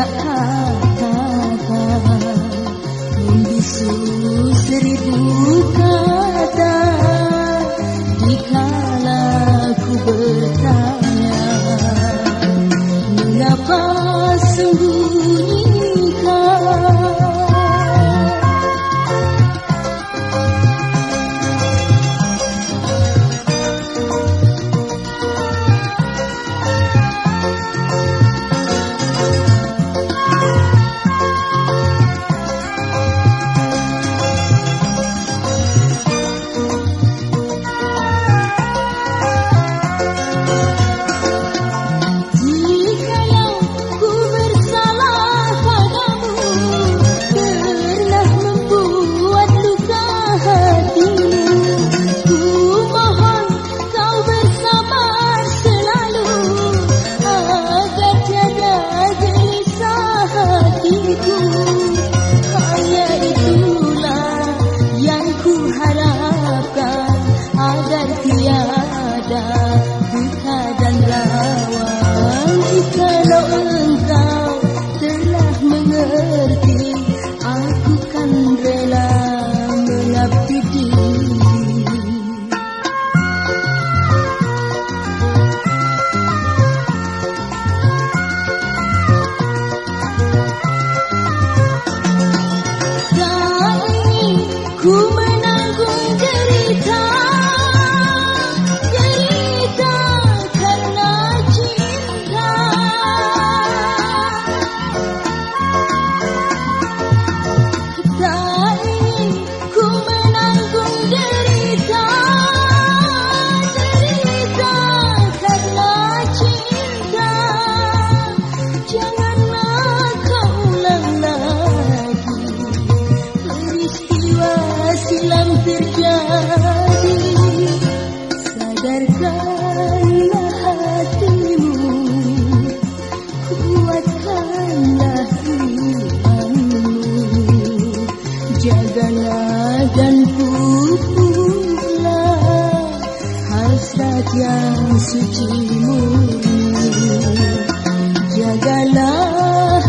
tak tahu harapkan agar tiada duka dan Jika lo enggak jagalah dan pupuklah hasrat yang suci murni jagalah